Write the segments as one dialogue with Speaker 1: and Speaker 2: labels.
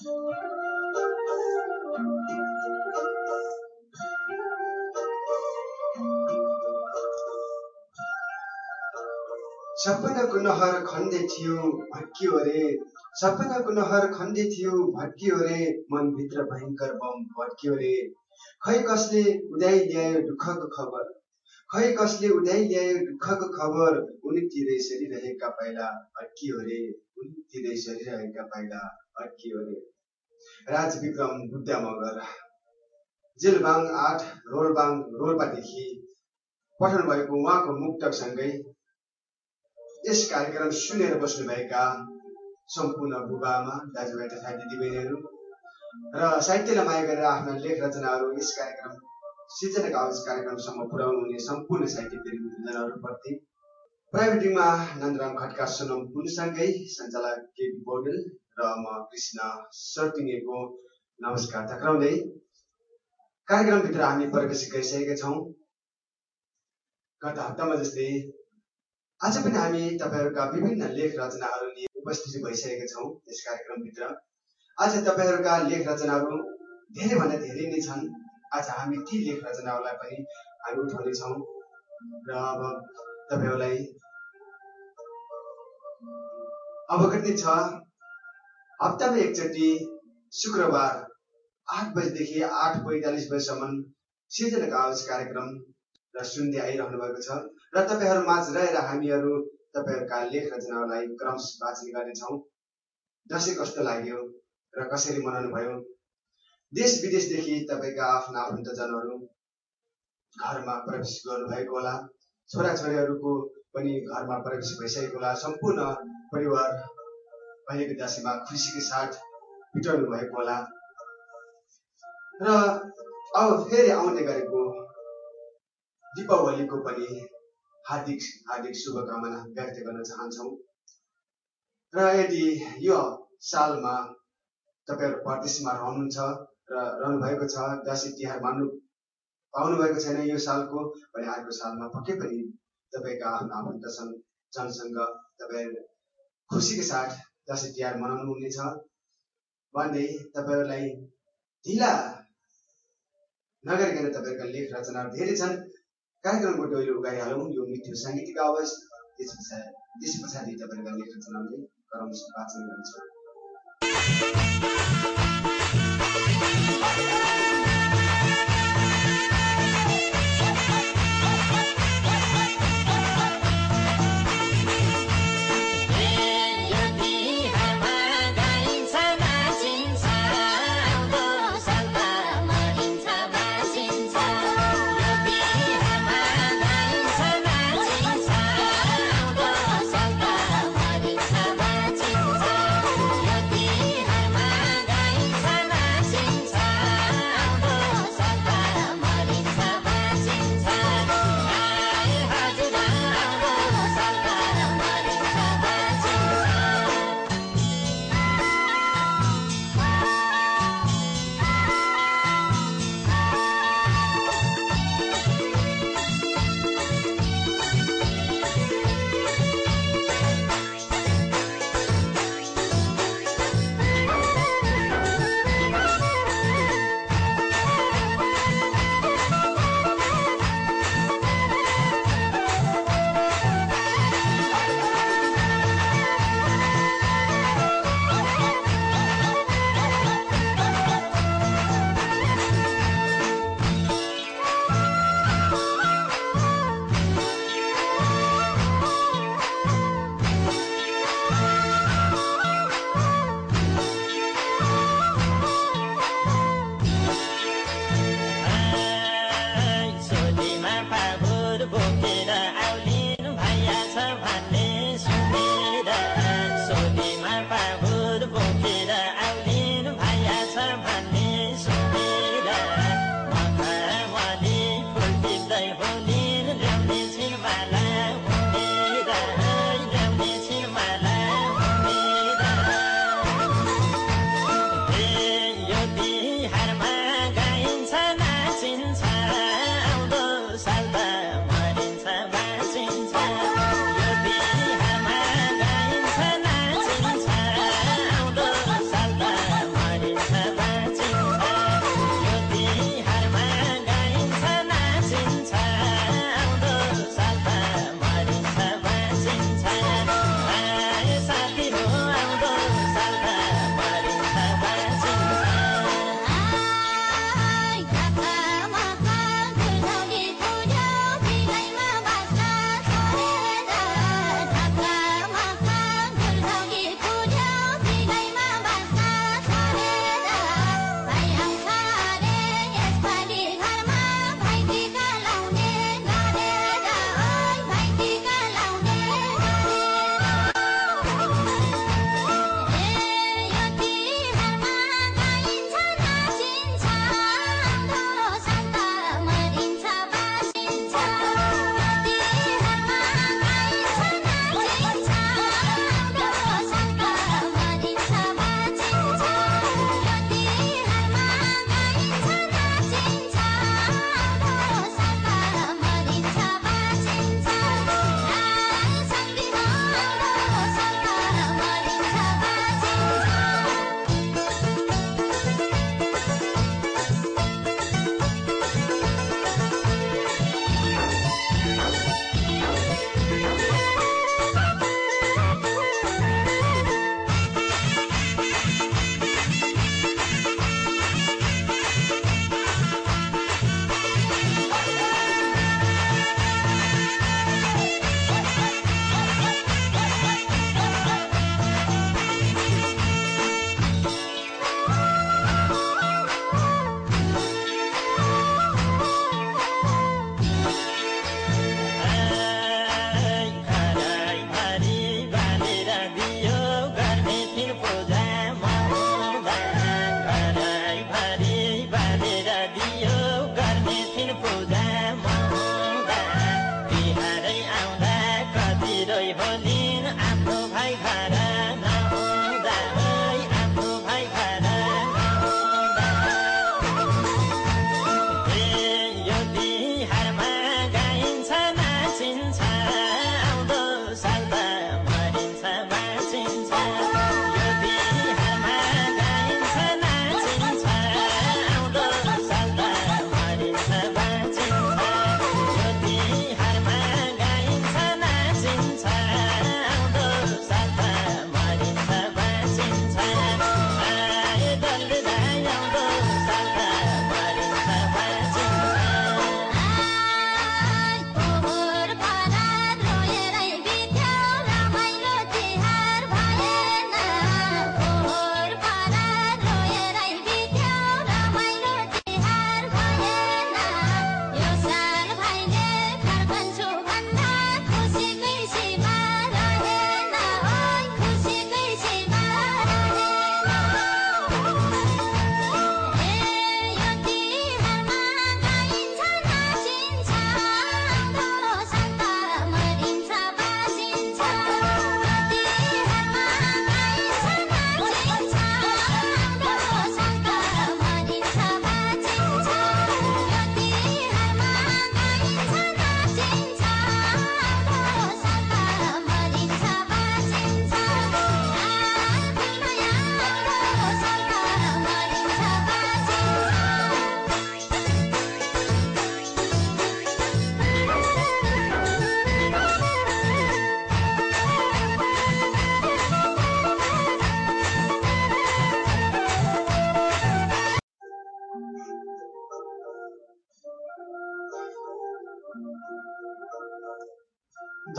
Speaker 1: सपनाको नहर खन्दै थियो भट्कियो रे सपनाको नहर खन्दै थियो भट्कियो रे मनभित्र भयङ्कर बम भट्कियो रे खै कसले उदाइ ल्यायो दुःखको खबर? खै कसले उदाइ ल्यायो दुःखको खबर? उनीतिरै सरिरहेका पाइला अड्कियो रे उनीतिरै सरिरहेका पाइला अड्कियो रे राजविक्रम बुद्ध मगर जेलबाङ आठ रोलबाङ रोल्पादेखि पठाउनु भएको उहाँको मुक्तकसँगै यस कार्यक्रम सुनेर बस्नुभएका सम्पूर्ण बुबामा दाजुभाइ तथा दिदीबहिनीहरू र साहित्यलाई माया गरेर आफ्ना लेख रचनाहरू यस कार्यक्रम सिर्जनाको आवाज कार्यक्रमसम्म पुर्याउनु हुने सम्पूर्ण साहित्य प्रेमीजनहरूप्रति प्राइभेटिङमा नन्दराम खड्का सोनम पुनसँगै सञ्चालक के पौडेल र म कृष्ण सर्टिङेको नमस्कार। टक्राउँदै कार्यक्रमभित्र हामी प्रवेश गरिसकेका छौँ। गत हप्तामा जस्तै आज पनि हामी तपाईँहरूका विभिन्न लेख रचनाहरू लिए उपस्थित भइसकेका छौँ यस कार्यक्रमभित्र। आज तपाईँहरूका लेख रचनाहरू धेरैभन्दा धेरै नै छन्। आज हामी ती लेख रचनाहरूलाई पनि हामी उठाउनेछौँ र अब तपाईँहरूलाई अवगत नै छ हप्तामा एकचोटि शुक्रबार आठ बजीदेखि आठ पैँतालिस बजीसम्म सिर्जनाको आवाज कार्यक्रम र सुन्दै आइरहनु भएको छ। र तपाईँहरू माझ रहेर हामीहरू तपाईँहरूका लेख रचनाहरूलाई क्रमश वाचन गर्नेछौँ। दसैँ कस्तो लाग्यो र कसरी मनाउनु भयो? देश विदेशदेखि तपाईँका आफ्ना आफन्तजनहरू घरमा प्रवेश गर्नुभएको होला। छोराछोरीहरूको पनि घरमा प्रवेश भइसकेको होला। सम्पूर्ण परिवार अहिलेको दसैँमा खुसीको साथ बिताउनु भएको होला। र अब फेरि आउने गरेको दीपावलीको पनि हार्दिक हार्दिक शुभकामना व्यक्त गर्न चाहन्छौँ। र यदि यो सालमा तपाईँहरू परदेशमा रहनुहुन्छ र रहनुभएको छ दसैँ तिहार मान्नु पाउनुभएको छैन यो सालको भने अर्को सालमा पक्कै पनि तपाईँका आफ्नो आफन्त जनसँग तपाईँ खुसीको साथ दसैँ तिहार मनाउनु हुनेछ भन्दै तपाईँहरूलाई ढिला नगरिकन तपाईँहरूका लेख रचनाहरू धेरै छन्। कार्यक्रमको डोइलो उगाइहालौँ। यो मिठो साङ्गीतिक आवाज। त्यस पछाडि त्यस पछाडि तपाईँहरूका लेख रचनाले गराउन वाचन गर्छ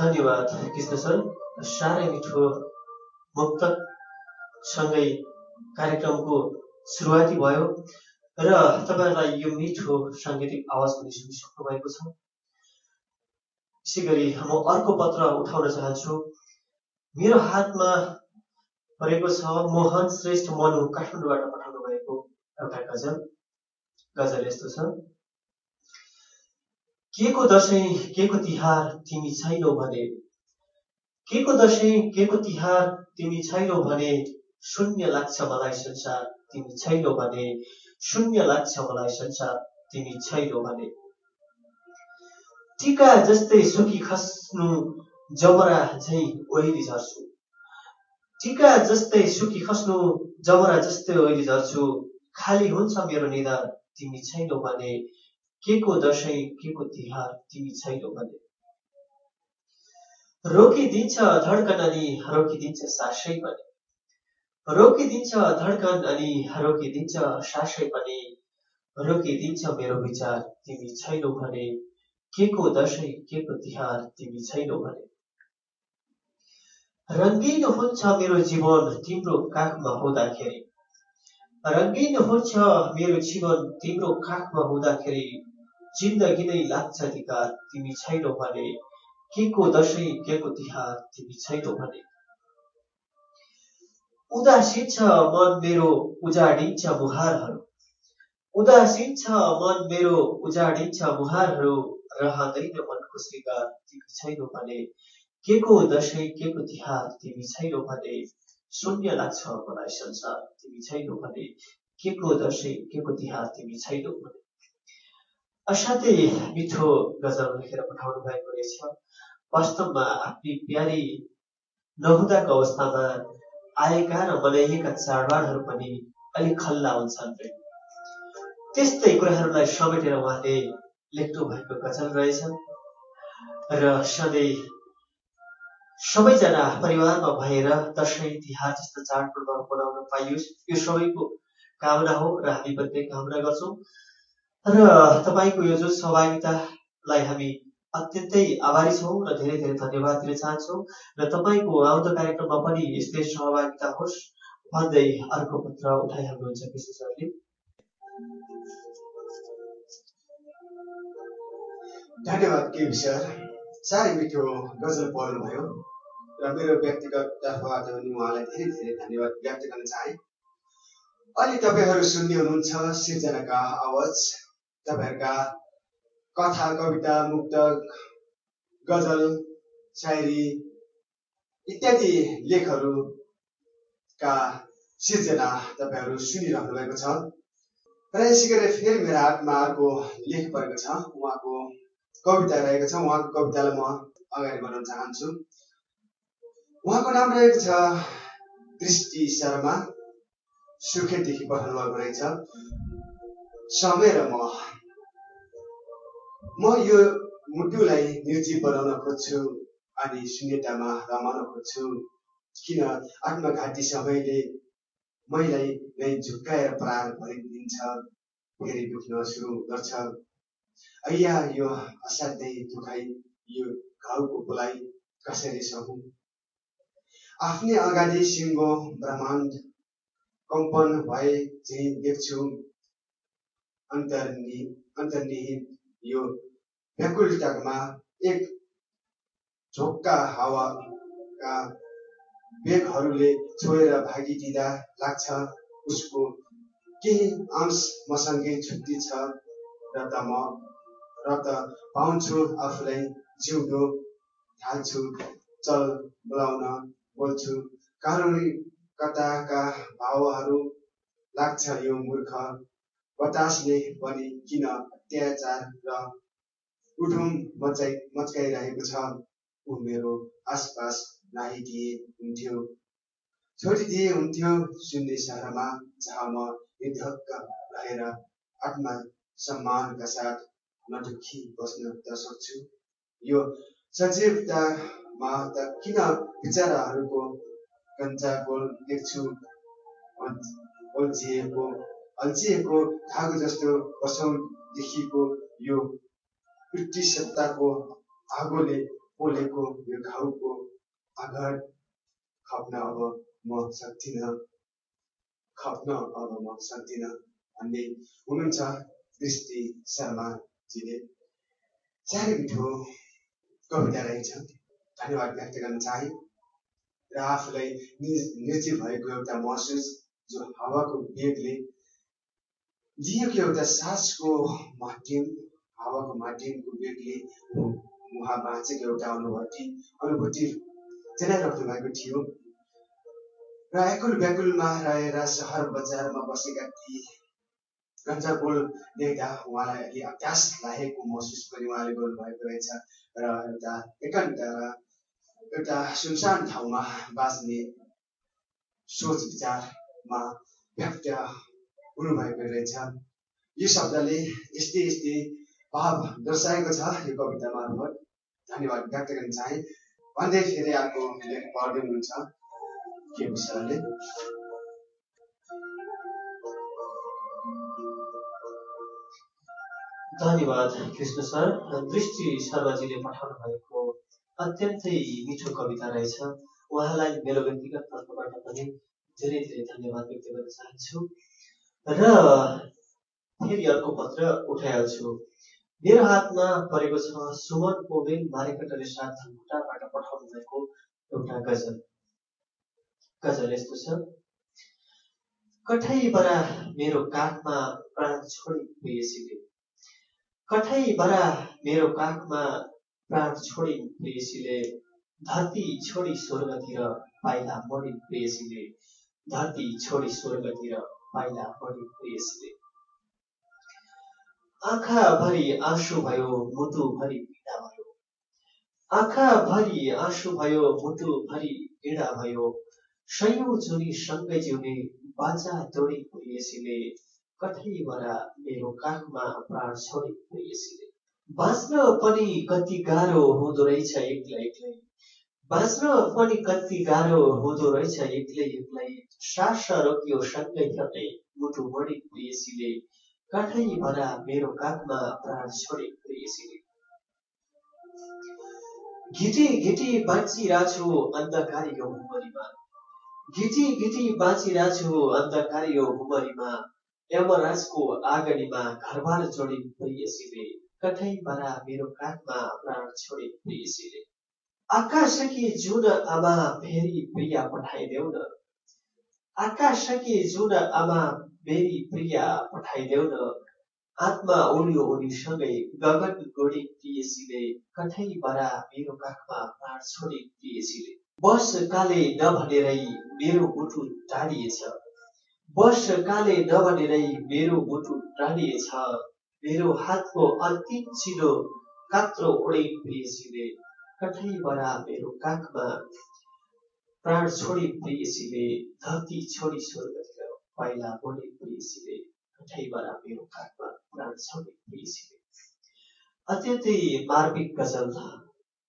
Speaker 2: धन्यवाद कृष्ण सर। साह्रै मिठो मुक्तसँगै कार्यक्रमको सुरुवाती भयो र तपाईँहरूलाई यो मिठो साङ्गीतिक आवाज पनि सुनिसक्नु भएको छ। यसै गरी म अर्को पत्र उठाउन चाहन्छु। मेरो हातमा परेको छ मोहन श्रेष्ठ मनु काठमाडौँबाट पठाउनु भएको एउटा गजल। गजल यस्तो छ। के को दसैँ के को तिहार तिमी छैनौ भने के को दसैँ के को तिहार तिमी छैनौ भने शून्य लाग्छ मलाई संसार तिमी छैनौ भने शून्य लाग्छ मलाई संसार तिमी छैनौ भने टिका जस्तै सुकी खस्नु जमरा झै ओइली झर्छु टिका जस्तै सुकी खस्नु जमरा जस्तै ओइली झर्छु खाली हुन्छ मेरो निधार तिमी छैनौ भने के को दसैँ के को तिहार तिमी छैनौ भने। रोकिदिन्छ धड्कन अनि रोकिदिन्छ सासै पनि। रोकिदिन्छ धड्कन अनि रोकिदिन्छ सासै पनि। रोकिदिन्छ मेरो विचार तिमी छैनौ भने। के को दसैँ के को तिहार तिमी छैनौ भने। रङ्गिन हुन्छ मेरो जीवन तिम्रो काखमा हुँदाखेरि। रङ्गिन हुन्छ मेरो जीवन तिम्रो काखमा हुँदाखेरि। जिन्दगी नै लाग्छ अधिकार तिमी छैनौ भने के को दसैँ के को तिहार तिमी छैनौ भने। उदासीन छ मन मेरो उजाडिन्छ मुहारहरू उदासीन छ मन मेरो उजाडिन्छ मुहारहरू रहँदैन मनको श्रृङ्गार तिमी छैनौ भने के को दसैँ के को तिहार तिमी छैनौ भने शून्य लाग्छ मलाई संसार तिमी छैनौ भने के को दसैँ के को तिहार तिमी छैनौ भने। असाध्यै मिठो गजल लेखेर पठाउनु भएको रहेछ। वास्तवमा आफ्नी प्यारी नहुँदाको अवस्थामा आएका र मनाइएका चाडबाडहरू पनि अलिक खल्ला हुन्छन् त्यस्तै कुराहरूलाई समेटेर उहाँले लेख्नु भएको गजल रहेछ र सधैँ सबैजना परिवारमा भएर दसैँ तिहार जस्ता चाडपर्वहरू मनाउन पाइयोस्। यो सबैको कामना हो र हामी पनि कामना गर्छौँ। र तपाईँको यो जुन सहभागितालाई हामी अत्यन्तै आभारी छौँ र धेरै धेरै धन्यवाद दिन चाहन्छौँ र तपाईँको आउँदो कार्यक्रममा पनि यस्तै सहभागिता होस् भन्दै अर्को पत्र उठाइहाल्नुहुन्छ कृष्ण सरले।
Speaker 1: धन्यवाद के सर। साह्रै मिठो गजल पढ्नुभयो र मेरो व्यक्तिगत तर्फबाट पनि उहाँलाई धेरै धेरै धन्यवाद व्यक्त गर्न चाहे। अहिले तपाईँहरू सुन्ने हुनुहुन्छ सिर्जनाका आवाज। तपाईँहरूका कथा कविता मुक्त गजल शायरी इत्यादि लेखहरूका सिर्जना तपाईँहरू सुनिरहनु भएको छ। र यसै गरी फेरि मेरो हातमा अर्को लेख परेको छ। उहाँको कविता रहेको छ। उहाँको कवितालाई म अगाडि बढाउन चाहन्छु। उहाँको नाम रहेको छ दृष्टि शर्मा। सुर्खेतदेखि पठाउनु भएको रहेछ। समय र म म यो मुटुलाई निर्जीव बनाउन खोज्छु अनि शून्यतामा रमाउन खोज्छु। किन आत्मघाती समयले मैलाई नै झुक्काएर प्राण भरिदिन्छ फेरि दुख्न सुरु गर्छ। अय्या यो असाध्यै दुखाइ यो घाउको बोलाइ कसरी सहु? आफ्नै अगाडि सिङ्गो ब्रह्माण्ड कम्पन भए चाहिँ देख्छु। अन्तर्नि अन्तर्निहित यो व्याकुलतामा एक झोक्का हावाका बेगहरूले छोएर भागिदिँदा लाग्छ उसको केही अंश मसँगै छुट्टी छ र त म र त पाउँछु आफूलाई जिउँदो थाल्छु चल बोलाउन बोल्छु कताका भावहरू लाग्छ यो मूर्ख बतासले पनि किन अत्याचार र उठुम मचाइ मच्काइरहेको छ ऊ मेरो आसपास नाहिदिए हुन्थ्यो। छोडिदिए हुन्थ्यो सुन्ने सहरमा जहाँ म निर्धक्क रहेर आत्मा सम्मानका साथ नदुखी बस्न त सक्छु। यो सजीवतामा त किन विचारहरूको कन्चा गोल देख्छु अल्झिएको अल्झिएको धागो जस्तो वर्षौँदेखिको यो सत्ताको आगोले पोलेको यो घाउको आघात खप्न अब म सक्दिनँ। खप्न अब म सक्दिनँ भन्ने हुनुहुन्छ दृष्टि शर्माजीले। साह्रै मिठो कविता रहेछ। धन्यवाद व्यक्त गर्न चाहे। र आफूलाई निर्जीव भएको एउटा महसुस जो हावाको वेगले दिएको एउटा सासको माध्यम हावाको माध्यमको वेगले उहाँ बाँचेको एउटा अनुभूति अनुभूति जनाइराख्नु भएको थियो। र एकुल व्याकुलमा रहेर सहर बजारमा बसेका ती गन्जाबोल देख्दा उहाँलाई अलि अत्यास लागेको महसुस पनि उहाँले गर्नुभएको रहेछ। र एउटा एकान्त र एउटा सुनसान ठाउँमा बाँच्ने सोच विचारमा व्यक्त हुनुभएको रहेछ। यो शब्दले यस्तै यस्तै भाव दर्शाएको छ यो कविता मार्फत धन्यवाद व्यक्त गर्न चाहे। भन्दै फेरि अर्को लेख पढ्दै हुनुहुन्छ के विषयले
Speaker 2: धन्यवाद कृष्ण सर। दृष्टि शर्माजीले पठाउनु भएको अत्यन्तै मिठो कविता रहेछ। उहाँलाई मेरो व्यक्तिगत तर्फबाट पनि धेरै धेरै धन्यवाद व्यक्त गर्न चाहन्छु। र फेरि अर्को पत्र उठाइहाल्छु। मेरो हातमा परेको छ सुमन पोबेन मारेकटले साथ धनकुटाबाट पठाउनु भएको एउटा गजल। गजल यस्तो छ। कठै बरा मेरो काखमा प्राण छोडी कठै बरा मेरो काखमा प्राण छोडी प्रेयसीले। धरती छोडी स्वर्गतिर पाइला बढी प्रेयसीले। धरती छोडी स्वर्गतिर पाइला बढी प्रेयसीले। आँखा भरि आँसु भयो मुटु भरि पीडा भयो। आँखा भरि आँसु भयो मुटु भरि पीडा भयो। सयौँ जुनी सँगै जिउने बाजा तोडी प्रेयसीले कठैबाट मेरो काखमा प्राण छोडी प्रेयसीले बाँच्न पनि कति गाह्रो हुँदो रहेछ एक्लै एक्लै। बाँच्न पनि कति गाह्रो हुँदो रहेछ एक्लै एक्लै। सास रोकियो सँगै थर्दै मुटु बढी प्रेयसीले भरा मेरो काखमा प्राण छोडी प्रेयसीले घिटी घिटी बाँचिरहेको छु अन्धकारी यो घिटी घिटी बाँचिरहेछु अन्धकारी यो भुमरीमा यमराजको आगनीमा घरबार जोडी प्रियसीले कठै बरा मेरो काखमा प्राण छोडे प्रियसीले आकाशकी जुन आमा फेरि प्रिया पठाइदेऊ न आकाशकी जुन आमा मेरी प्रिया पठाइदेऊ न। आत्मा ओल्यो ओलीसँगै गगन गोडी प्रियसीले कठै बरा मेरो काखमा प्राण छोडे प्रियसीले। बस काले नभनेरै मेरो मुटु टाढिएछ बस काले नभनेरै मेरो मुटु टाढिएछ मेरो हातको अन्तिम चिलो कात्रो ओडे प्रियसीले कठैबाट मेरो काखमा प्राण छोडी प्रियसीले धरती छोडी स्वर्गतिर पाइला बोले प्रियसीले कठैबाट मेरो काखमा प्राण छोडी प्रियसीले अत्यन्तै मार्मिक गजल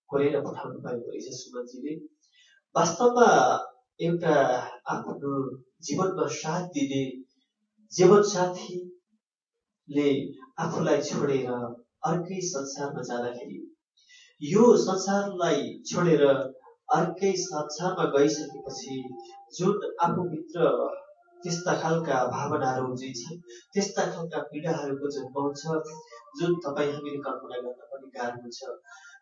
Speaker 2: कोरेर पठाउनु भएको रहेछ सुमनजीले वास्तवमा एउटा आफ्नो जीवनमा साथ दिने जीवन साथीले आफूलाई छोडेर अर्कै संसारमा जाँदाखेरि यो संसारलाई छोडेर अर्कै संसारमा गइसकेपछि जुन आफूभित्र त्यस्ता खालका भावनाहरू उब्जिन्छन् त्यस्ता खालका पीडाहरूको जन्माउँछ जुन तपाईँ हामीले कल्पना गर्न पनि गाह्रो हुन्छ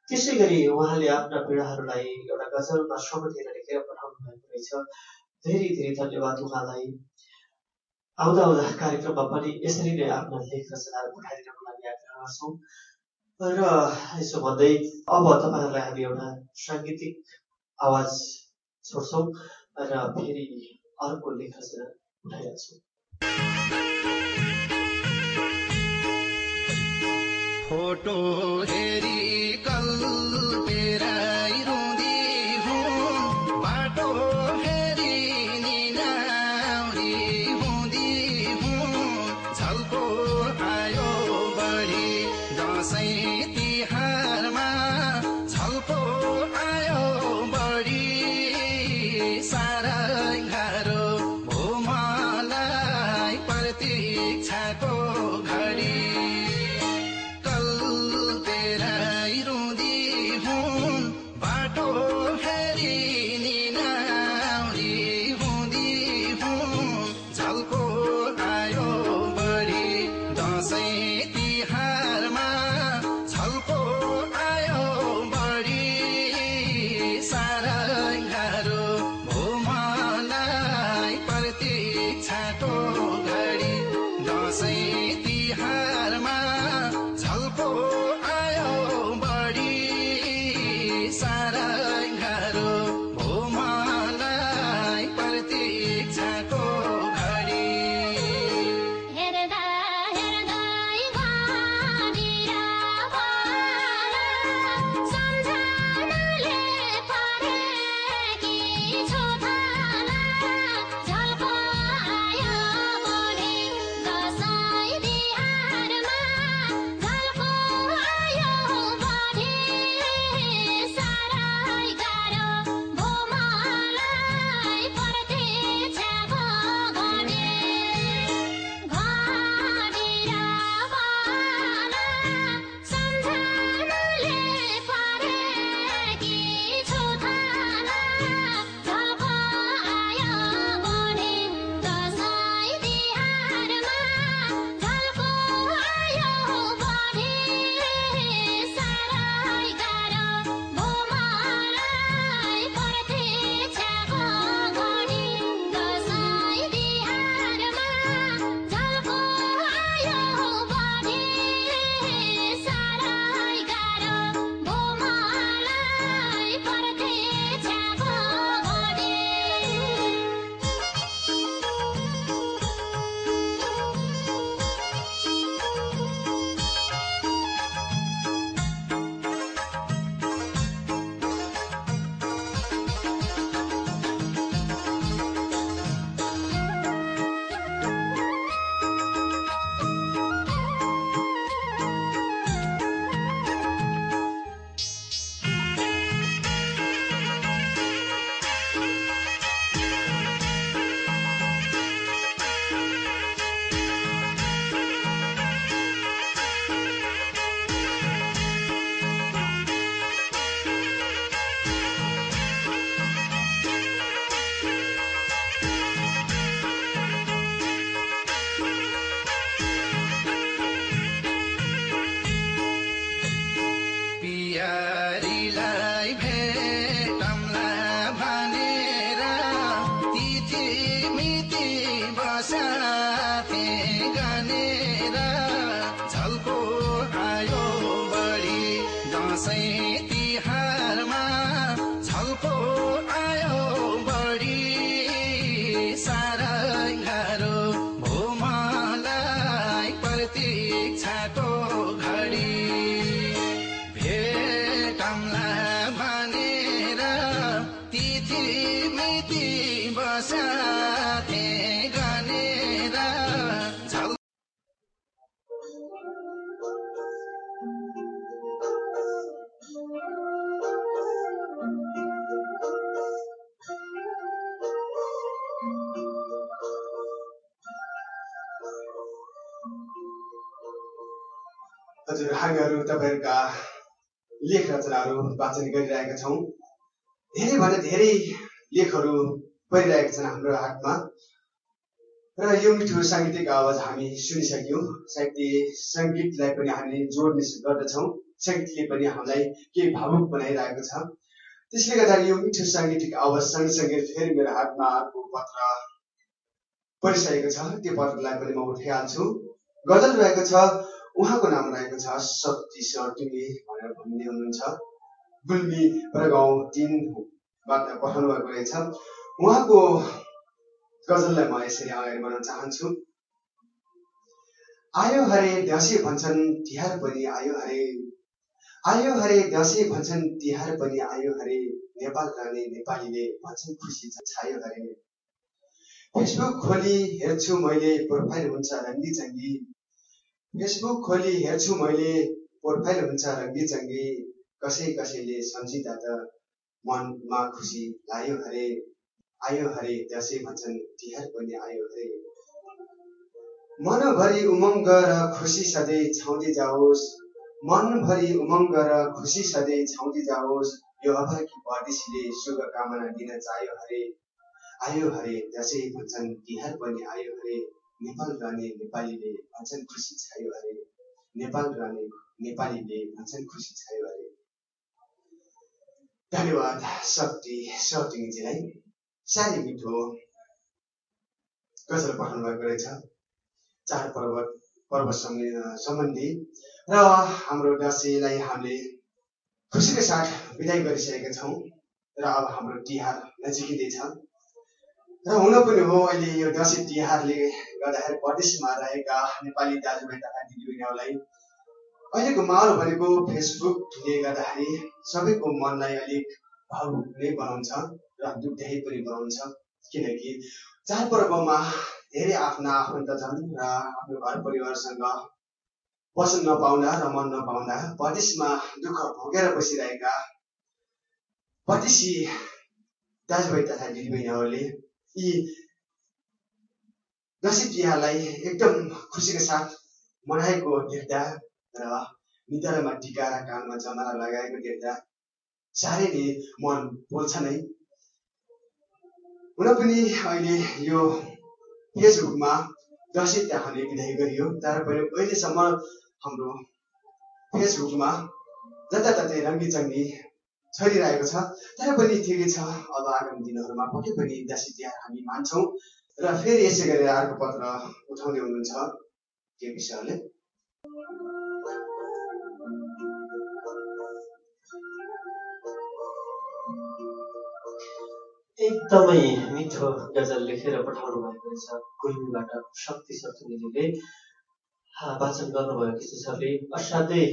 Speaker 2: त्यसै गरी उहाँले आफ्ना पीडाहरूलाई एउटा गजलमा समेटेर लेखेर पठाउनु भएको रहेछ। धेरै धेरै धन्यवाद उहाँलाई। आउँदा आउँदा कार्यक्रममा पनि यसरी नै आफ्ना लेख रचनाहरू पठाइदिनको लागि आग्रह गर्छौँ। र यसो भन्दै अब तपाईँहरूलाई हामी एउटा साङ्गीतिक आवाज छोड्छौँ र फेरि अर्को लेख रचना
Speaker 3: फोटो हेरी
Speaker 1: हजुर हामीहरू तपाईँहरूका लेख रचनाहरू वाचन गरिरहेका छौँ। धेरै भन्दा धेरै लेखहरू परिरहेका छन् हाम्रो हातमा। र यो मिठो साङ्गीतिक आवाज हामी सुनिसक्यौँ। साहित्य सङ्गीतलाई पनि हामीले जोड्ने गर्दछौँ। सङ्गीतले पनि हामीलाई केही भावुक बनाइरहेको छ। त्यसले गर्दाखेरि यो मिठो साङ्गीतिक आवाज सँगसँगै फेरि मेरो हातमा अर्को पत्र परिसकेको छ। त्यो पत्रलाई पनि म उठाइहाल्छु। गजल रहेको छ उहाँको नाम रहेको छ शक्ति सर्टिङे भनेर भन्ने हुनुहुन्छ। गुल्मी प्रगाउँ तिनबाट पठाउनु भएको रहेछ। उहाँको गजललाई म यसरी अगाडि बढाउन चाहन्छु। आयो हरे दसैँ भन्छन् तिहार पनि आयो हरे। आयो हरे दसैँ भन्छन् तिहार पनि आयो हरे। नेपाल रहने नेपालीले भन्छन् खुसी छायो हरे। फेसबुक खोली हेर्छु मैले प्रोफाइल हुन्छ रङ्गी चङ्गी फेसबुक खोली हेर्छु मैले प्रोफाइल हुन्छ रङ्गी चङ्गी कसै कसैले सम्झिँदा त मनमा खुसी लायो हरे आयो हरे दसैँ भन्छन् तिहार पनि आयो हरे। मनभरि उमङ्ग र खुसी सधैँ छाउँदै जाओस् मनभरि उमङ्ग र खुसी सधैँ छाउँदै जाओस् यो अभागी परदेशीले शुभकामना दिन चाह्यो हरे आयो हरे दसैँ भन्छन् तिहार पनि आयो हरे। नेपाल रहने नेपालीले भन्छन् खुसी छायो हरे नेपाल रहने नेपालीले भन्छन् खुसी छायो हरे धन्यवाद शक्ति सर्टिङजीलाई साह्रै मिठो गजल पठाउनु भएको रहेछ। चाडपर्व पर्व सम्बन्धी। र हाम्रो दसैँलाई हामीले खुसीको साथ विदाय गरिसकेका छौँ। र अब हाम्रो तिहार नजिकिँदैछ र हुन पनि हो अहिले यो दसैँ तिहारले गर्दाखेरि परदेशमा रहेका नेपाली दाजुभाइ तथा दिदीबहिनीहरूलाई अहिलेको माहौल भनेको फेसबुकले गर्दाखेरि सबैको मनलाई अलिक भावुक नै बनाउँछ र दुःखदायी पनि बनाउँछ। किनकि चाडपर्वमा धेरै आफ्ना आफन्तजन र आफ्नो घर परिवारसँग बस्न नपाउँदा रमन नपाउँदा परदेशमा दुःख भोगेर बसिरहेका परदेशी दाजुभाइ तथा दिदीबहिनीहरूले यी दसैँ तिहारलाई एकदम खुसीका साथ मनाएको देख्दा र निधारमा टिका र कानमा जमारा लगाएको देख्दा साह्रै नै मन बोल्छ नै। हुन पनि अहिले यो फेसबुकमा दसैँ तिहारले विदाय गरियो। तर पनि अहिलेसम्म हाम्रो फेसबुकमा जताततै रङ्गी चङ्गी छरिरहेको छ। तर पनि ठिकै छ। अब आगामी दिनहरूमा पक्कै पनि दसैँ तिहार हामी मान्छौँ। र फेरि यसै गरेर अर्को पत्र उठाउँदै हुनुहुन्छ के विषयले?
Speaker 2: एकदमै मिठो गजल लेखेर पठाउनु भएको रहेछ गुल्मीबाट शक्ति सतुनीले वाचन गर्नुभयो किशोरले असाध्यै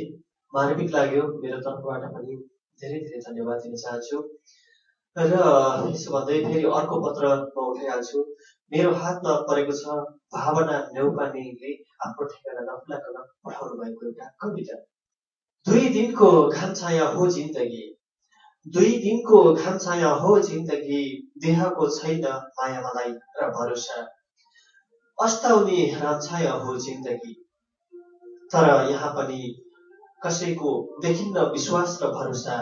Speaker 2: मार्मिक लाग्यो। मेरो तर्फबाट पनि धेरै धेरै धन्यवाद दिन चाहन्छु। र यसो भन्दै फेरि अर्को पत्र म उठाइहाल्छु। मेरो हातमा परेको छ भावना नेउपानेले आफ्नो ठेगाना नखुलाकन पठाउनु भएको एउटा कविता। दुई दिनको घाम छाया हो जिन्दगी। दुई दिनको घाम छाया हो जिन्दगी देहको छैन माया मलाई र भरोसा। अस्ताउने रामछाया हो जिन्दगी। तर यहाँ पनि कसैको देखिन्न विश्वास र भरोसा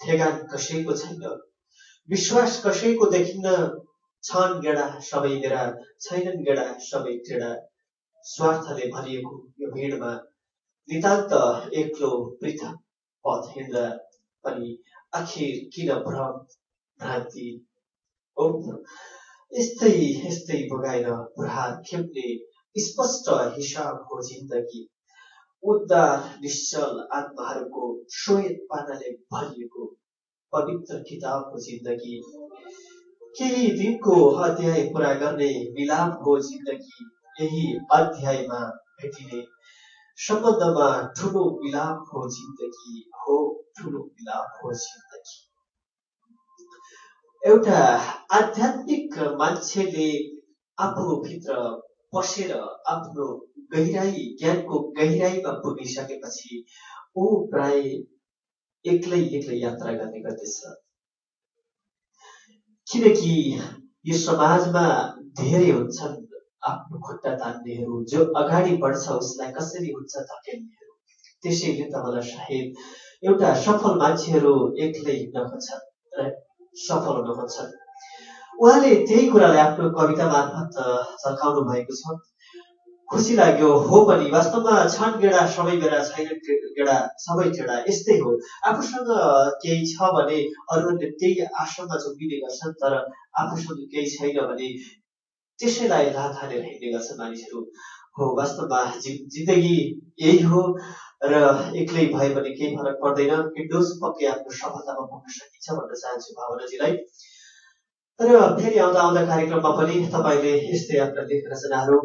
Speaker 2: ठेगान कसैको छैन। विश्वास कसैको देखिन्न छन् गेडा सबै मेरा छैनन् गेडा सबै टेडा। स्वार्थले भरिएको यो भिडमा नितान्त एक्लो पृथक पथ हिँड्दा पनि आखिर किन भ्रम भ्रान्ति यस्तै यस्तै बगाएर प्रहार खेप्ने स्पष्ट हिसाब हो जिन्दगी। उद्धार निश्चल आत्माहरूको श्वेत पानाले भरिएको पवित्र किताबको जिन्दगी। केही दिनको अध्याय पुरा गर्ने मिलापको जिन्दगी यही अध्यायमा भेटिने सम्बन्धमा ठुलो मिलापको जिन्दगी हो ठुलो मिलापको जिन्दगी। एउटा आध्यात्मिक मान्छेले आफूभित्र पसेर आफ्नो गहिराई ज्ञानको गहिराईमा पुगिसकेपछि ऊ प्राय एक्लै एक्लै यात्रा गर्ने गर्दछ। किनकि यो समाजमा धेरै हुन्छन्। आफ्नो खुट्टा तान्नेहरू जो अगाडि बढ्छ उसलाई कसरी हुन्छ धकेल्नेहरू त्यसैले त मलाई सायद एउटा सफल मान्छेहरू एक्लै हिँड्न खोज्छन् र सफल हुन खोज्छन्। उहाँले त्यही कुरालाई आफ्नो कविता मार्फत झल्काउनु भएको छ। खुसी लाग्यो। हो पनि वास्तवमा छन् गेडा सबै बेला छैन गेडा सबै टेडा यस्तै हो। आफूसँग केही छ भने अरूहरूले त्यही आशामा झुम्बिने गर्छन् तर आफूसँग केही छैन भने त्यसैलाई लात हालेर हिँड्ने गर्छन् मानिसहरू। हो वास्तवमा जिन्दगी यही हो र एक्लै भए पनि केही फरक पर्दैन। विन्डोज पक्कै आफ्नो सफलतामा पुग्न सकिन्छ भन्न चाहन्छु भावनाजीलाई। र फेरि आउँदा आउँदा कार्यक्रममा पनि तपाईँले यस्तै आफ्ना लेख रचनाहरू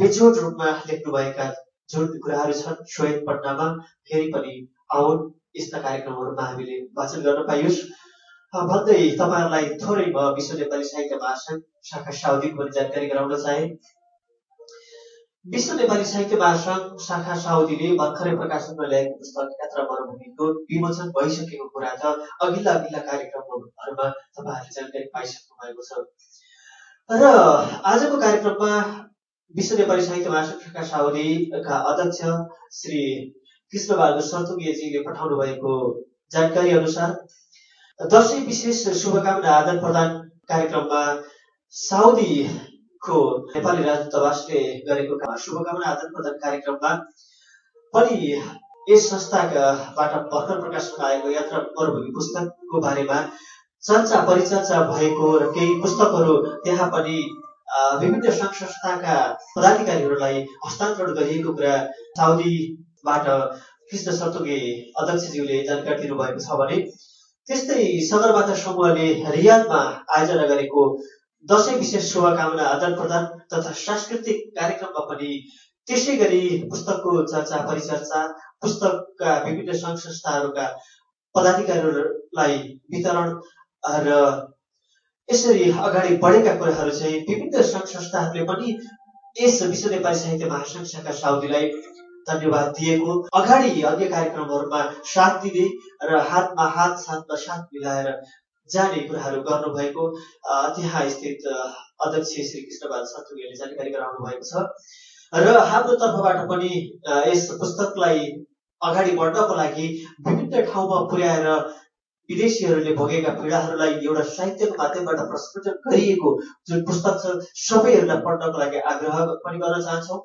Speaker 2: बेजोड रूपमा लेख्नुभएका जुन कुराहरू छन् श्वेत पटनामा फेरि पनि आउन् यस्ता कार्यक्रमहरूमा हामीले वाचन गर्न पाइयोस्। भन्दै तपाईँहरूलाई थोरै म विश्व नेपाली साहित्य महासङ्घ शाखा साउदीको पनि जानकारी गराउन चाहे। विश्व नेपाली साहित्य महासङ्घ शाखा साउदीले भर्खरै प्रकाशनमा ल्याएको पुस्तक यात्रा मरुभूमिको विमोचन भइसकेको कुरा त अघिल्ला अघिल्ला कार्यक्रमहरूमा तपाईँहरूले जानकारी पाइसक्नु भएको छ। र आजको कार्यक्रममा विश्व नेपाली साहित्य महाशाखा साउदीका अध्यक्ष श्री कृष्णबहादुर सन्तुङ्गेजीले पठाउनु भएको जानकारी अनुसार दसैँ विशेष शुभकामना आदान प्रदान कार्यक्रममा साउदीको नेपाली राजदूतावासले गरेको शुभकामना आदान प्रदान कार्यक्रममा पनि यस संस्थाबाट भर्खर प्रकाशमा आएको यात्रा मरुभूमि पुस्तकको बारेमा चर्चा परिचर्चा भएको र केही पुस्तकहरू त्यहाँ पनि विभिन्न सङ्घ संस्थाका पदाधिकारीहरूलाई हस्तान्तरण गरिएको कुरा साउदीबाट कृष्ण सतुगे अध्यक्षज्यूले जानकारी दिनुभएको छ भने त्यस्तै सदरबाटा समूहले रियादमा आयोजना गरेको दसैँ विशेष शुभकामना आदान प्रदान तथा सांस्कृतिक कार्यक्रममा पनि त्यसै गरी पुस्तकको चर्चा परिचर्चा पुस्तकका विभिन्न सङ्घ संस्थाहरूका पदाधिकारीहरूलाई वितरण र यसरी अगाडि बढेका कुराहरू चाहिँ विभिन्न सङ्घ संस्थाहरूले पनि यस विश्व नेपाली साहित्य महासङ्घ शाखा साउदीलाई धन्यवाद दिएको अगाडि अन्य कार्यक्रमहरूमा साथ दिँदै र हातमा हात साथमा साथ मिलाएर जाने कुराहरू गर्नुभएको त्यहाँ स्थित अध्यक्ष श्री कृष्णबाल सन्तुगेले जानकारी गराउनु भएको छ। र हाम्रो तर्फबाट पनि यस पुस्तकलाई अगाडि बढ्नको लागि विभिन्न ठाउँमा पुर्याएर विदेशीहरूले भोगेका पीडाहरूलाई एउटा साहित्यको माध्यमबाट प्रस्फुटन गरिएको जुन पुस्तक छ सबैहरूलाई पढ्नको लागि आग्रह पनि गर्न चाहन्छौँ।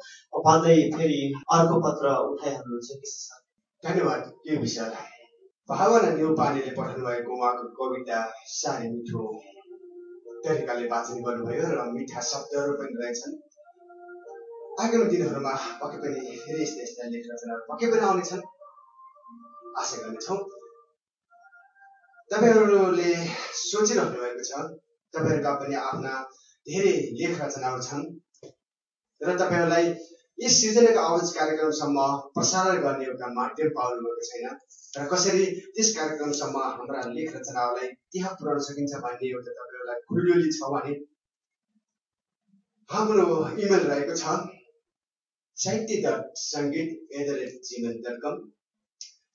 Speaker 2: भन्दै फेरि अर्को पत्र उठाइहाल्नुहुन्छ
Speaker 1: धन्यवाद के विषय भावना न्युपानेले पठाउनु भएको उहाँको कविता साह्रै मिठो तरिकाले वाचन गर्नुभयो र मिठा शब्दहरू पनि रहेछन्। आगामी दिनहरूमा पक्कै पनि धेरै यस्ता यस्ता लेख रचनाहरू पक्कै पनि आउनेछन्। आशा गर्नेछौँ। तपाईँहरूले सोचिरहनु भएको छ तपाईँहरूका पनि आफ्ना धेरै लेख रचनाहरू छन् र तपाईँहरूलाई यस सिर्जनाको आवाज कार्यक्रमसम्म प्रसारण गर्ने एउटा माध्यम पाउनुभएको छैन र कसरी त्यस कार्यक्रमसम्म हाम्रा लेख रचनाहरूलाई त्यहाँ पुर्याउन सकिन्छ भन्ने एउटा तपाईँहरूलाई खुल्योली छ भने हाम्रो इमेल रहेको छ Sahitya dot Sangeet at the rate Gmail dot com.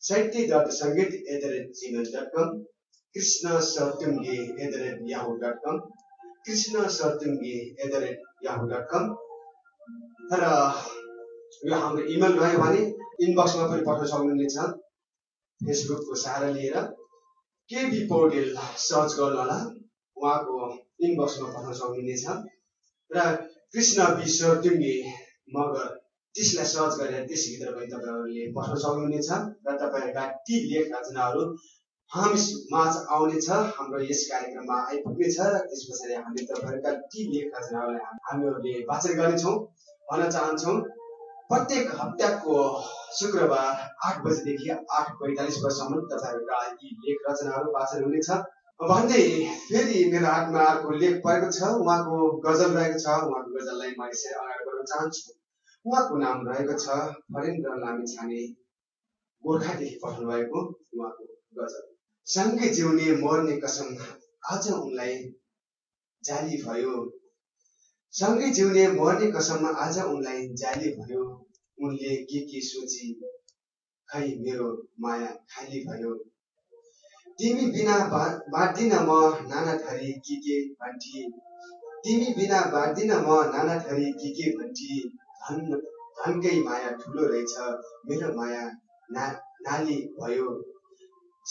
Speaker 1: Sahitya dot Sangeet at the rate Gmail dot com. Krishna Sartunge at the rate Yahoo dot com Krishna Sartunge at the rate Yahoo dot com. र यो हाम्रो email रह्यो भने इनबक्समा पनि पठाउन सक्नुहुनेछ। फेसबुकको सहारा लिएर। KB Paudel search गर्नु होला। उहाँको इनबक्समा पठाउन सक्नुहुनेछ। र कृष्ण बि सरतुङ्गे मगर त्यसलाई सर्च गरेर त्यसभित्र पनि तपाईँहरूले पठाउन सक्नुहुनेछ। र तपाईँहरूका ती लेख रचनाहरू हामी माझ आउनेछ हाम्रो यस कार्यक्रममा आइपुग्नेछ त्यस पछाडि हामीले तपाईँहरूका ती लेख रचनाहरूलाई हामीहरूले वाचन गर्नेछौँ भन्न चाहन्छौँ। प्रत्येक हप्ताको शुक्रबार आठ बजेदेखि आठ पैँतालिस वर्षसम्म तपाईँहरूका यी लेख रचनाहरू वाचन हुनेछ। भन्दै फेरि मेरो हातमा अर्को लेख परेको छ उहाँको गजल रहेको छ उहाँको गजललाई म यसरी अगाडि बढाउन चाहन्छु। उहाँको नाम रहेको छ हरेन्द्र लामी छाने गोर्खादेखि पठाउनु भएको उहाँको गजल। सँगै जिउने मर्ने कसम आज उनलाई जाली भयो। सँगै जिउने मर्ने कसम आज उनलाई जाली भयो। उनले के के सोची खै मेरो माया खाली भयो। तिमी बिना बाँड्दिन म नाना थरी के के भन्ठी तिमी बिना बाँड्दिन म नाना थरी के के भन्ठी धन धनकै माया ठुलो रहेछ। मेरो माया ना नाली भयो।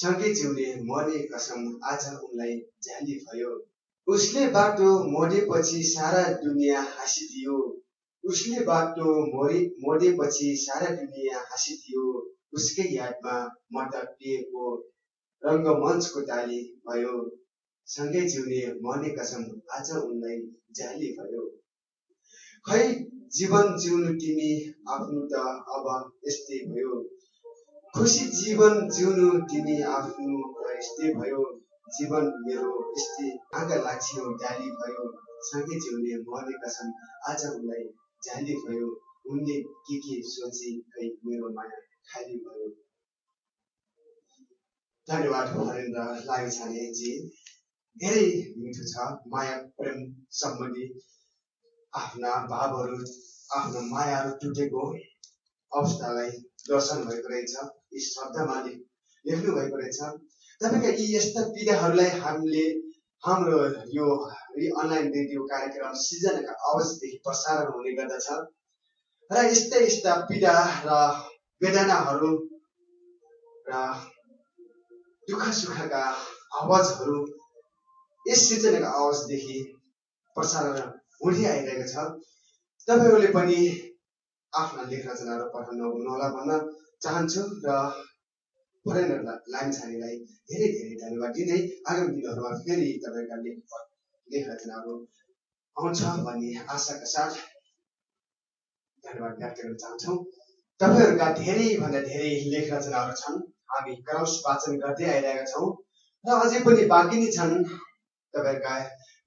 Speaker 1: जिउने मर्ने कसम आज उनलाई झ्याली भयो। उसले बाटो मोडेपछि सारा दुनियाँ हाँसिदियो। उसले बाटो मोडे मोडेपछि सारा दुनियाँ हाँसिदियो। उसकै यादमा मटपिएको रङ्गमञ्चको ताली भयो। सँगै जिउने मर्ने कसम आज उनलाई जाली भयो। खै जीवन जिउनु तिमी आफ्नो त अब यस्तै भयो। खुसी जीवन जिउनु तिमी आफ्नो यस्तै भयो। जीवन मेरो यस्तै आँगा लाग्छियो डाली भयो। सँगै जिउने मर्ने कसम आज उनलाई जाली भयो। उनले के के सोची खै मेरो माया खाली भयो। धन्यवाद हरेन्द्र लागि छानेजी धेरै मिठो छ माया प्रेम सम्बन्धी आफ्ना भावहरू आफ्नो मायाहरू टुटेको अवस्थालाई दर्शन भएको रहेछ। यी शब्दमा लेख्नु भएको रहेछ। तपाईँका यी यस्ता पीडाहरूलाई हामीले हाम्रो यो अनलाइन रेडियो कार्यक्रम सिजनका अवधिदेखि प्रसारण हुने गर्दछ। र यस्ता यस्ता पीडा र वेदनाहरू र दुःख सुखका आवाजहरू यस सिजनका आवाजदेखि प्रसारण हुँदै आइरहेको छ। तपाईँहरूले पनि आफ्ना लेख रचनाहरू पठाउनु होला भन्न चाहन्छु र फरेनर लामिछानेलाई धेरै धेरै धन्यवाद दिँदै आगामी दिनहरूमा फेरि तपाईँका लेख लेख रचनाहरू आउँछ भन्ने आशाका साथ धन्यवाद व्यक्त गर्न चाहन्छौँ। तपाईँहरूका धेरैभन्दा धेरै लेख रचनाहरू छन्। हामी क्रस वाचन गर्दै आइरहेका छौँ र अझै पनि बाँकी नै छन्। तपाईँहरूका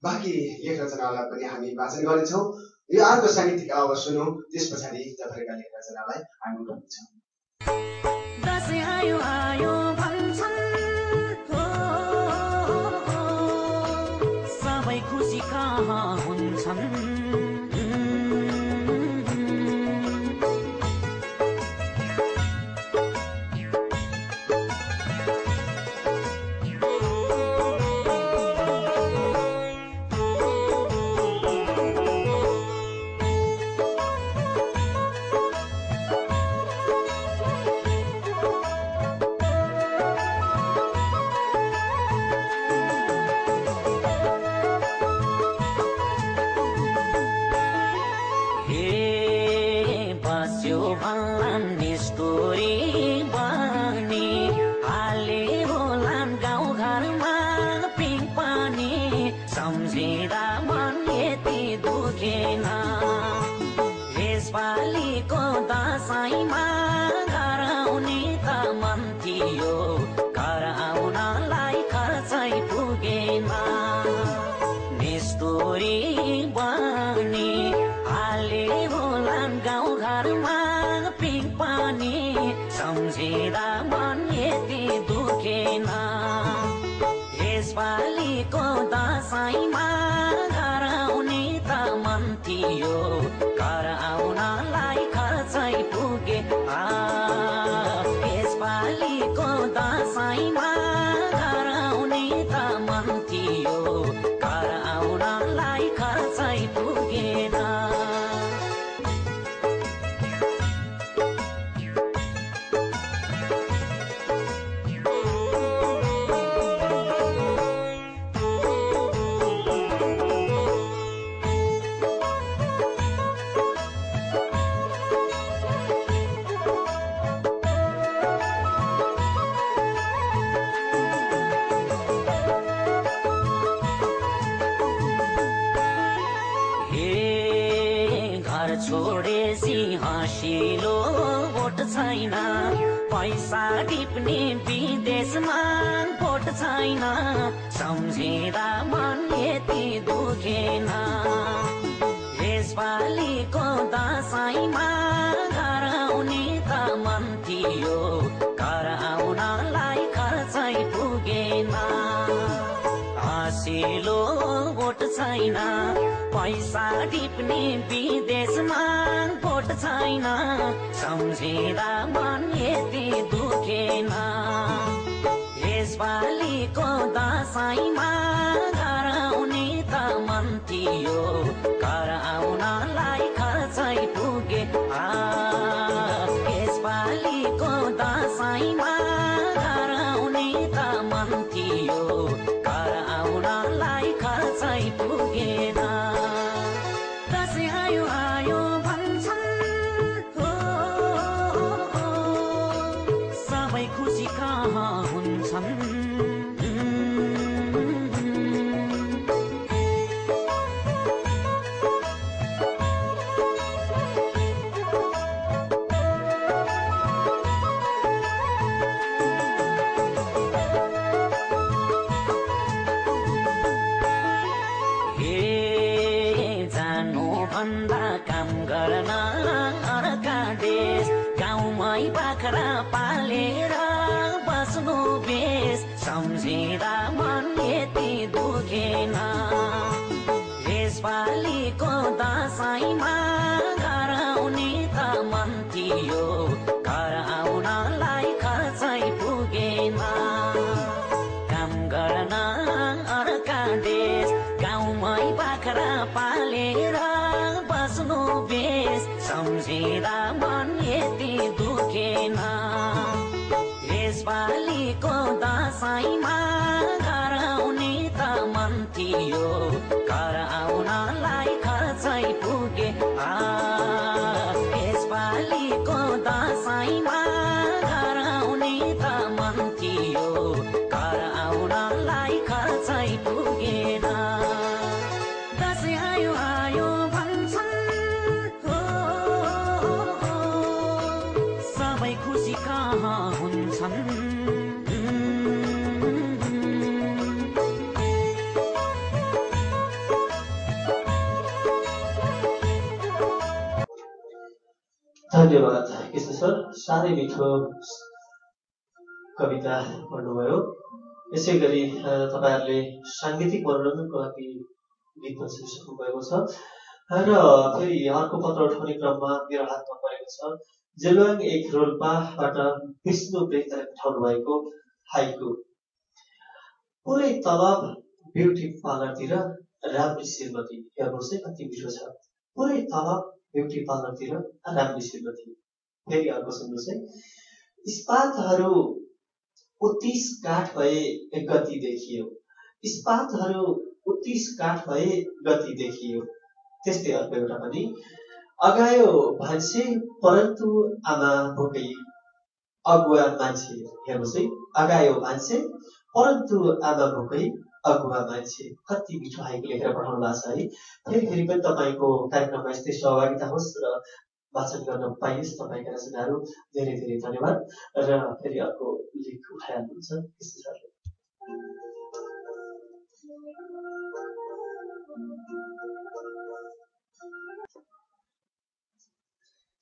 Speaker 1: बाँकी लेख रचनालाई पनि हामी वाचन गर्नेछौँ। यो अर्को साहित्यिक आवाज सुनौँ। त्यस पछाडि तपाईँहरूका लेख रचनालाई हामी गर्नेछौँ
Speaker 4: दसैँ आयो आयो हँसिलो भोट छैन। पैसा टिप्ने विदेशमा भोट छैन। सम्झिँदा मन यति दुखेन। यसपालिको दसैँमा भोट छैन। पैसा टिप्ने विदेशमा भोट छैन। सम्झिँदा मन यति दुखेन। यसपालिको दसैँमा घर त मन थियो। घर आउनलाई खर्चै पुगे यसपालिको दसैँमा
Speaker 2: धन्यवाद कृष्ण सर साह्रै मिठो कविता पढ्नुभयो यसै गरी तपाईँहरूले साङ्गीतिक मनोरञ्जनको लागि गीत सुनिसक्नु भएको छ। र फेरि अर्को पत्र उठाउने क्रममा मेरो हातमा परेको छ जेलवाङ एक रोल्पाबाट विष्णु प्रेतले पठाउनु भएको हाइकु। पुरै तलब ब्युटी पार्लरतिर राम्री श्रीमती हेर्नुहोस् है कति मिठो छ। पुरै तलब ब्युटी पार्लरतिर राम्री श्रीमती फेरि अर्को सुन्नुहोस् है इस्पातहरू उत्तिस काठ भए गति देखियो। इस्पातहरू उत्तिस काठ भए गति देखियो। त्यस्तै अर्को एउटा पनि अगायो भान्से परन्तु आमा भोकै अगुवा मान्छे हेर्नुहोस् है। अगायो भान्से परन्तु आमा भोकै अगुवा मान्छे कति मिठो हाइको लेखेर पठाउनु भएको छ है। फेरि फेरि पनि तपाईँको कार्यक्रममा यस्तै सहभागिता होस् र वाचन गर्न पाइयोस् तपाईँका रचनाहरू। धेरै धेरै धन्यवाद र फेरि अर्को लेख उठाइहाल्नुहुन्छ।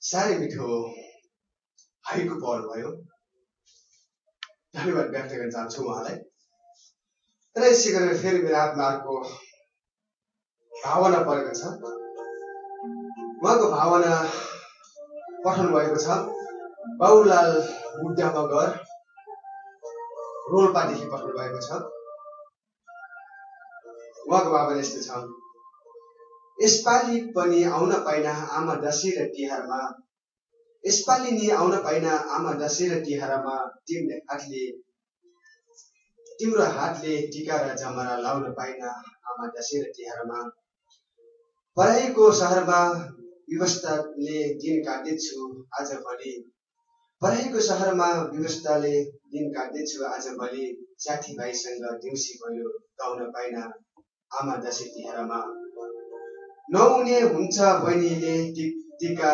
Speaker 1: साह्रै मिठो हाइको पहल भयो। धन्यवाद व्यक्त गर्न चाहन्छु उहाँलाई। र यसै गरेर फेरि मेरो हातमा अर्को भावना परेको छ। उहाँको भावना पठाउनु भएको छ। बाबुलाल बुद्ध मगर रोल्पादेखि पठाउनु भएको छ। उहाँको भावना यस्तो छ। यसपालि पनि आउन पाइन आमा दसैँ र तिहारमा। यसपालि नि आउन पाइन आमा दसैँ र तिहारमा तिम्रो हातले तिम्रो हातले टिका र जमरा लाउन पाइन आमा दसैँ र तिहारमा। पढाइको सहरमा व्यवस्थाले दिन काट्दैछु आज भोलि। पढाइको सहरमा व्यवस्थाले दिन काट्दैछु आज भोलि। साथीभाइसँग देउसी भयो गाउन पाइन आमा दसैँ तिहारमा। नहुने हुन्छ बहिनीले टिका।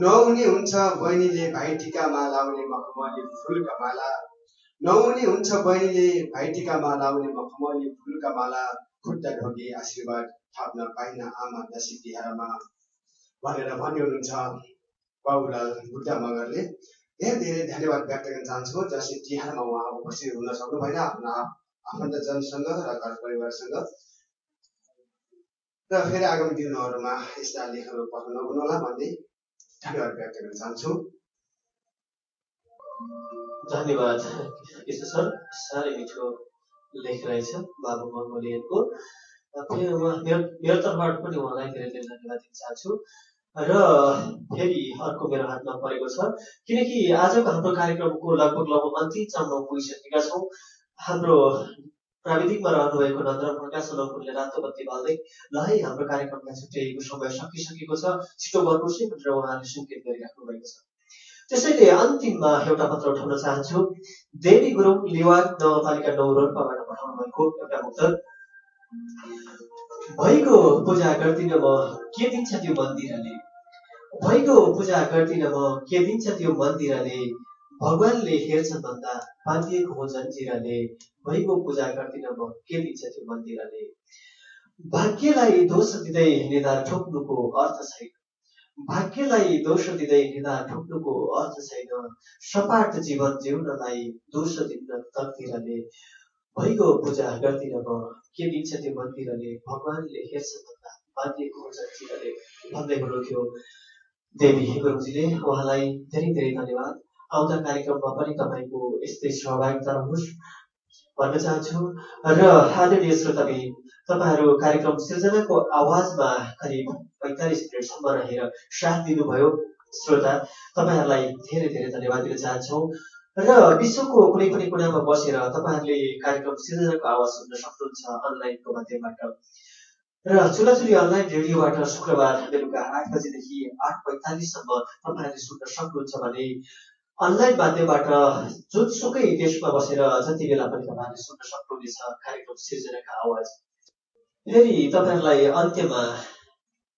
Speaker 1: नहुने हुन्छ बहिनीले भाइ टिकामा लाउने मखमली फुलका माला। नहुने हुन्छ बहिनीले भाइ टिकामा लाउने मखमली फुलका माला खुट्टा ढोगी आशीर्वाद थाप्न पाइन आमा दसी तिहारमा भनेर भन्ने हुनुहुन्छ बाबुलाल बुद्ध मगरले। धेरै धेरै धन्यवाद व्यक्त गर्न चाहन्छु। जसले तिहारमा उहाँ उपस्थित हुन सक्नु भएन आफ्ना आफन्तजनसँग र घर परिवारसँग। र फेरि आगामी दिनहरूमा यस्ता लेखहरू पठाउन नहुनुहोला भन्ने धन्यवाद व्यक्त गर्न चाहन्छु।
Speaker 2: धन्यवाद। यस्तो सर साह्रै मिठो लेख रहेछ बाबु मङ्गोलियनको। मेरो तर्फबाट पनि उहाँलाई धेरै धेरै धन्यवाद दिन चाहन्छु। र फेरि अर्को मेरो हातमा परेको छ किनकि आजको हाम्रो कार्यक्रमको लगभग लगभग अन्तिम चरणमा पुगिसकेका छौँ। हाम्रो प्राविधिकमा रहनुभएको नन्दन प्रकाश सोलङ्कुरले रातो बत्ती बाल्दै ल है हाम्रो कार्यक्रमलाई छुट्याइएको समय सकिसकेको छ। छिटो गर्नुहोस् है भनेर उहाँले सङ्केत गरिराख्नु भएको छ। त्यसैले अन्तिममा एउटा पत्र उठाउन चाहन्छु। देवी गुरुङ लिवाक नगरपालिका नौ रोल्पाबाट पठाउनु भएको एउटा मुक्त भइगो पूजा गर्दिन म के दिन्छ त्यो मन्दिरले? भइगो पूजा गर्दिन म के दिन्छ त्यो मन्दिरले? भगवान्ले हेर्छन् भन्दा बाँधिएको हो जन्जिरले। भइगो पूजा गर्दिन म के दिन्छ त्यो मन्दिरले? भाग्यलाई दोष दिँदै निधार ठोक्नुको अर्थ छैन। भाग्यलाई दोष दिँदै निधार ठोक्नुको अर्थ छैन। सपाट जीवन जिउनलाई दोष दिन तकदिरले भइगो पूजा गर्दिन म। के दिन्छ त्यो मन्दिरले? भगवान्ले हेर्छ भन्दा बाँधिएको हो जन्जिरले भन्दै हुनुहुन्थ्यो। देवी गुरुङजीले उहाँलाई धेरै धेरै धन्यवाद। आउँदा कार्यक्रममा पनि तपाईँको यस्तै सहभागिता रहोस्। भन्न चाहन्छु र आदरणीय श्रोताबिन तपाईँहरू कार्यक्रम सिर्जनाको आवाजमा करिब पैँतालिस मिनटसम्म रहेर साथ दिनुभयो। श्रोता तपाईँहरूलाई धेरै धेरै धन्यवाद दिन चाहन्छौँ। र विश्वको कुनै पनि कुनामा बसेर तपाईँहरूले कार्यक्रम सिर्जनाको आवाज सुन्न सक्नुहुन्छ अनलाइनको माध्यमबाट। र चुलाचुली अनलाइन रेडियोबाट शुक्रबार बेलुका आठ बजेदेखि आठ पैँतालिससम्म तपाईँहरूले सुन्न सक्नुहुन्छ भने अनलाइन माध्यमबाट जुनसुकै देशमा बसेर जति बेला पनि तपाईँहरूले सुन्न सक्नुहुनेछ कार्यक्रम सिर्जनाका आवाज। फेरि तपाईँहरूलाई अन्त्यमा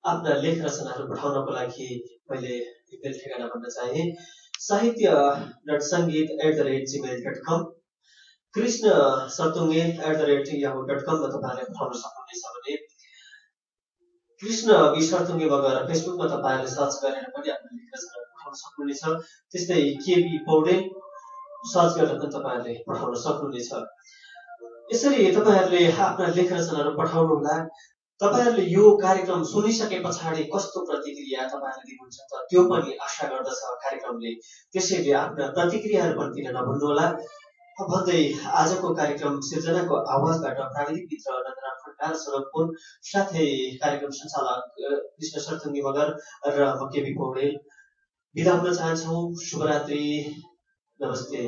Speaker 2: आफ्ना लेख रचनाहरू पठाउनको लागि मैले इमेल ठेगाना भन्न चाहे। Sahitya dot Sangeet at the rate Gmail dot com Krishna Satunge at the rate Yahoo dot कममा तपाईँहरूले पठाउन सक्नुहुनेछ भने कृष्ण विश्वतुङ्गेमा गएर फेसबुकमा तपाईँहरूले सर्च गरेर पनि आफ्नो लेख रचना पठाउन सक्नुहुनेछ। त्यस्तै केबी पौडेल सर्च गरेर पनि तपाईँहरूले पठाउन सक्नुहुनेछ। यसरी तपाईँहरूले आफ्ना लेख रचनाहरू पठाउनुहोला। तपाईँहरूले यो कार्यक्रम सुनिसके पछाडि कस्तो प्रतिक्रिया तपाईँहरूले दिनुहुन्छ त त्यो पनि आशा गर्दछ कार्यक्रमले। त्यसैले आफ्ना प्रतिक्रियाहरू पनि दिन नभुल्नुहोला। भन्दै आजको कार्यक्रम सिर्जनाको आवाजबाट प्राविधिक मित्र नन्दराम खड्का सडकपुर साथै कार्यक्रम सञ्चालक कृष्ण सरथुङ्गी मगर र म केबी पौडेल। बिदा हुन चाहन्छौँ शुभरात्रि नमस्ते।